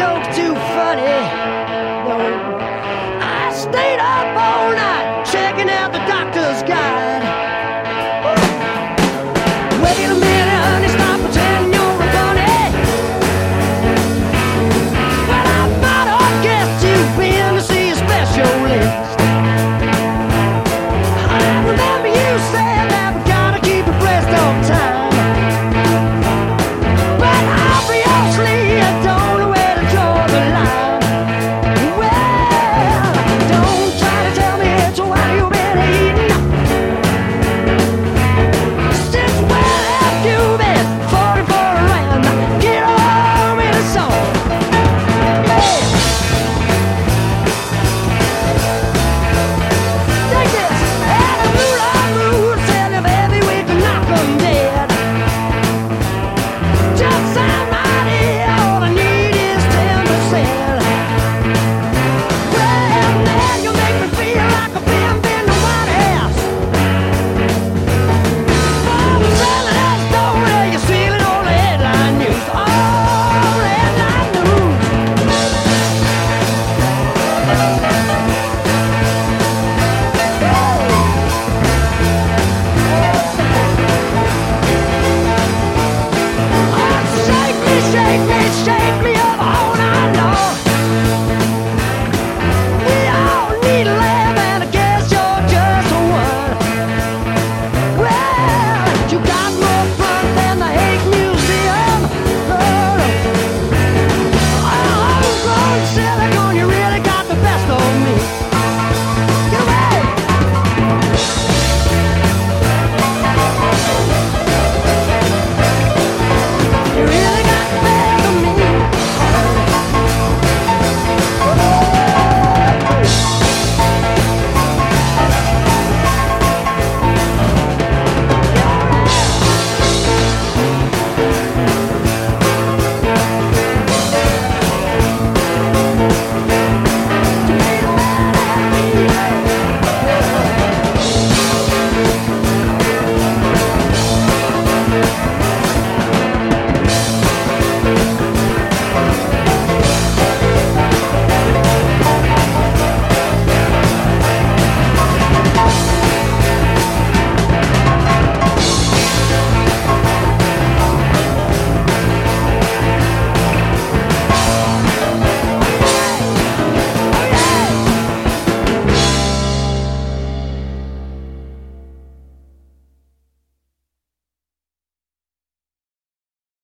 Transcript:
joke too funny.